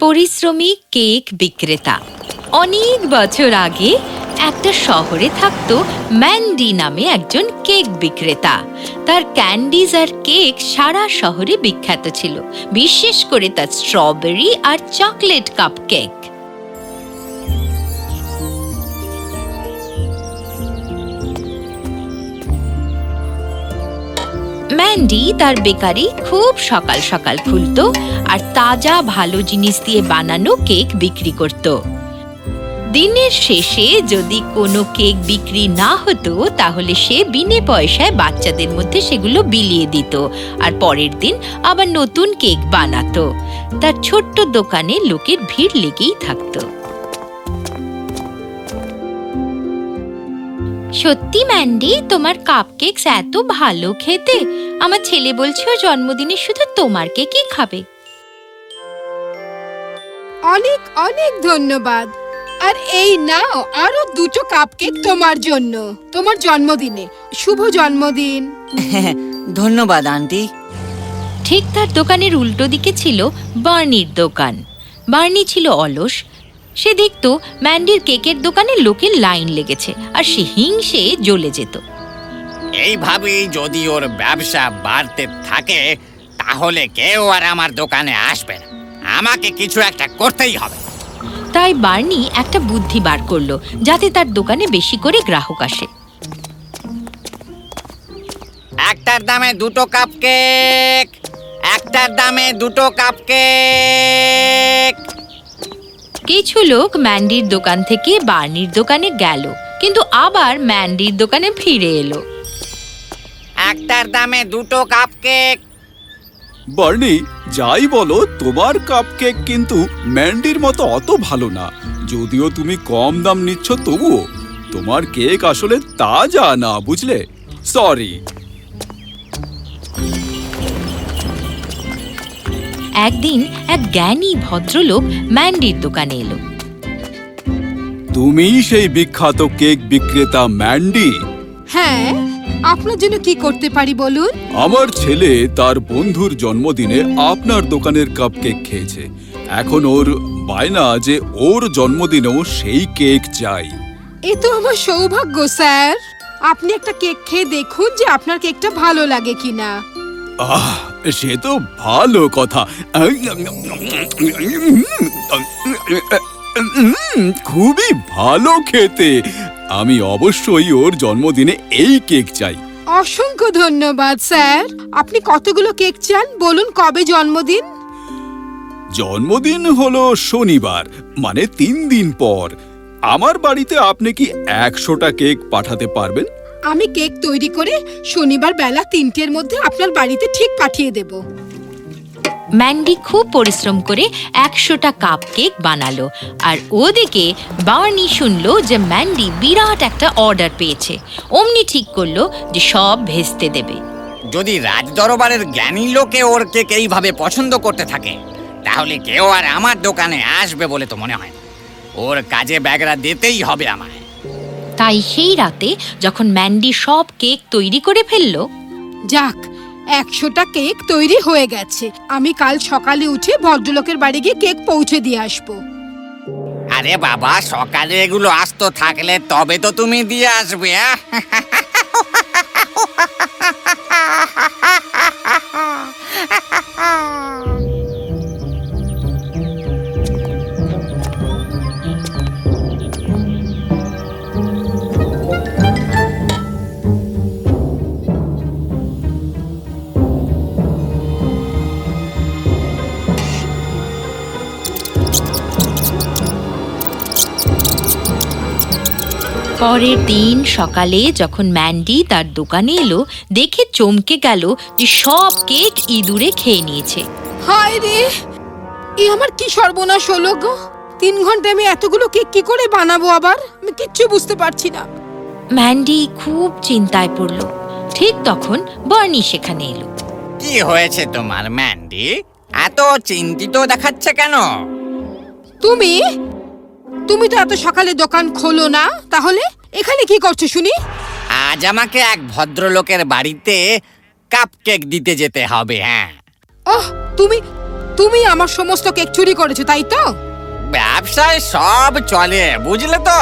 পরিশ্রমী কেক বিক্রেতা। অনেক বছর আগে একটা শহরে থাকত ম্যান্ডি নামে একজন কেক বিক্রেতা। তার ক্যান্ডিজ আর কেক সারা শহরে বিখ্যাত ছিল। বিশেষ করে তার স্ট্রবেরি আর চকলেট কাপ কেক। ম্যান্ডি তার বেকারি খুব সকাল সকাল খুলতো আর তাজা ভালো জিনিস দিয়ে বানানো কেক বিক্রি করত। দিনের শেষে যদি কোনো কেক বিক্রি না হতো, তাহলে সে বিনে পয়সায় বাচ্চাদের মধ্যে সেগুলো বিলিয়ে দিত আর পরের দিন আবার নতুন কেক বানাতো। তার ছোট্ট দোকানে লোকের ভিড় লেগেই থাকতো। সত্যি ম্যান্ডি তোমার কাপকেকস এত ভালো খেতে। আমার ছেলে বলছে ওর জন্মদিনে শুধু তোমার কেকই খাবে। অনেক অনেক ধন্যবাদ। আর এই নাও আরও দুটো কাপকেক তোমার জন্য তোমার জন্মদিনে। শুভ জন্মদিন। ধন্যবাদ আন্টি। ঠিক তার দোকানের উল্টো দিকে ছিল বার্নির দোকান। বার্নি ছিল অলস সে দেখত ম্যান্ডির কেকের দোকানে লোকের লাইন লেগেছে আর সে হিংসে জ্বলে যেত। এইভাবেই যদি ওর ব্যবসা বাড়তে থাকে তাহলে কেউ আর আমার দোকানে আসবে না। আমাকে কিছু একটা করতেই হবে। তাই বার্নি একটা বুদ্ধি বার করল যাতে তার দোকানে বেশি করে গ্রাহক আসে। একটার দামে দুটো কাপ কেক একটার দামে দুটো কাপ কেক কিছু লোক ম্যান্ডির দোকান থেকে বার্নির দোকানে গেল কিন্তু আবার ম্যান্ডির দোকানে ফিরে এলো। একটার দামে দুটো কাপ কেক বার্নি যাই বলো তোমার কাপকেক কিন্তু ম্যান্ডির মতো অত ভালো না। যদিও তুমি কম দাম নিচ্ছ তবুও। তোমার কেক আসলে তাজা না বুঝলে? সরি একদিন এক জ্ঞানী ভদ্রলোক ম্যান্ডির দোকানে এলো। তুমি সেই বিখ্যাত কেক বিক্রেতা ম্যান্ডি? হ্যাঁ আপনার জন্য কি করতে পারি বলুন? আমার ছেলে তার বন্ধুর জন্মদিনে আপনার দোকানের কাপ কেক খেয়েছে। এখন ওর বায়না যে ওর জন্মদিনেও সেই কেক চাই। এ তো আমার সৌভাগ্য স্যার। আপনি একটা কেক খেয়ে দেখুন যে আপনার কেকটা ভালো লাগে কিনা। আহ সে তো ভালো কথা। খুবই ভালো খেতে। আমি অবশ্যই ওর জন্মদিনে এই কেক চাই। অসংখ্য ধন্যবাদ স্যার। আপনি কতগুলো কেক চান? বলুন কবে জন্মদিন? জন্মদিন হলো শনিবার মানে তিন দিন পর। আমার বাড়িতে আপনি কি একশোটা কেক পাঠাতে পারবেন? আমি কেক তৈরি করে শনিবার বেলা তিনটের মধ্যে আপনার বাড়িতে ঠিক পাঠিয়ে দেব। ম্যান্ডি খুব পরিশ্রম করে একশোটা কাপ কেক বানালো আর ওদিকে বার্নি শুনলো যে ম্যান্ডি বিরাট একটা অর্ডার পেয়েছে। অমনি ঠিক করল যে সব ভেস্তে দেবে। যদি রাজ দরবারের জ্ঞানী লোকে ওর কেক এইভাবে পছন্দ করতে থাকে তাহলে কেউ আর আমার দোকানে আসবে বলে তো মনে হয়। ওর কাজে ব্যাগরা দিতেই হবে আমায়। তাই সেই রাতে যখন ম্যান্ডি সব কেক তৈরি করে ফেলল যাক একশোটা কেক তৈরি হয়ে গেছে আমি কাল সকালে উঠে ভদ্রলোকের বাড়ি গিয়ে কেক পৌঁছে দিয়ে আসব আরে বাবা সকালে এগুলো আসতো থাকলে তবে তো তুমি দিয়ে আসবে? পরের দিন সকালে যখন ম্যান্ডি তার দোকানে এলো দেখে চমকে গেল যে সব কেক ইঁদুরে খেয়ে নিয়েছে। হায় রে! এ আমার কি সর্বনাশ হলো গো? তিন ঘন্টায় আমি এতগুলো কেক কি করে বানাবো আবার? আমি কিচ্ছু বুঝতে পারছি না। ম্যান্ডি খুব চিন্তায় পড়ল। ঠিক তখন বার্নি সেখানে এলো। কি হয়েছে তোমার ম্যান্ডি? এত চিন্তিত দেখাচ্ছে কেন? তুমি? তুমি তো এত সকালে দোকান খোলো না তাহলে? এখানে কি করছ শুনি? আজ আমাকে এক ভদ্রলোকের বাড়িতে কাপ কেক দিতে যেতে হবে হ্যাঁ। ওহ তুমি তুমি আমার সমস্ত কেক চুরি করেছ তাই তো? ব্যবসায় সব চলে বুঝলে তো।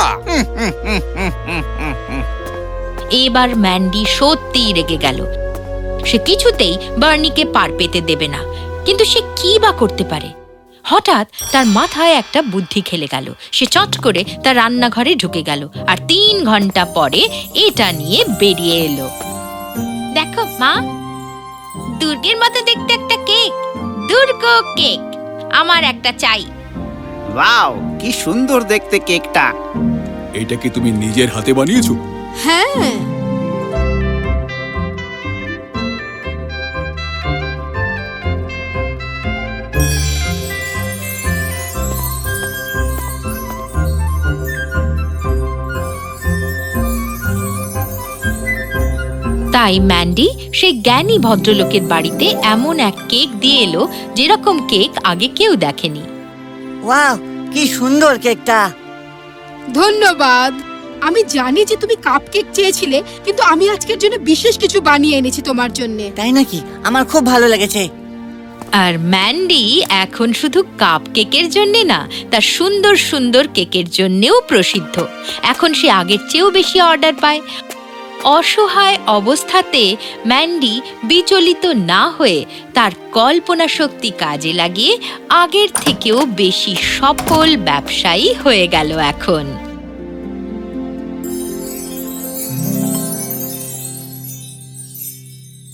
এবার ম্যান্ডি সত্যিই রেগে গেল। সে কিছুতেই বার্নিকে পার পেতে দেবে না কিন্তু সে কি বা করতে পারে? হঠাৎ তার মাথায় একটা বুদ্ধি খেলে গেল। সে চট করে তার রান্নাঘরে ঢুকে গেল আর তিন ঘণ্টা পরে এটা নিয়ে বেরিয়ে এলো। দেখো মা দুর্গের মতো দেখতে একটা কেক দুর্গ কেক আমার একটা চাই। ওয়াও কি সুন্দর দেখতে কেকটা। এটা কি তুমি নিজের হাতে বানিয়েছো? হ্যাঁ। তাই ম্যান্ডি সেই জ্ঞানী ভদ্রলোকের বাড়িতে এমন এক কেক দিয়ে এলো যেরকম কেক আগে কেউ দেখেনি। ওয়াও কি সুন্দর কেকটা। ধন্যবাদ। আমি জানি যে তুমি কাপকেক চেয়েছিলে কিন্তু আমি আজকের জন্য বিশেষ কিছু বানিয়ে এনেছি তোমার জন্য। তাই নাকি? আমার খুব ভালো লেগেছে। আর ম্যান্ডি এখন শুধু কাপ কেকের জন্যে না তার সুন্দর সুন্দর কেকের জন্যেও প্রসিদ্ধ। এখন সে আগের চেয়েও বেশি অর্ডার পায়। অসহায় অবস্থাতে ম্যান্ডি বিচলিত না হয়ে তার কল্পনা শক্তি কাজে লাগিয়ে আগের থেকেও বেশি সফল ব্যবসায়ী হয়ে গেল এখন।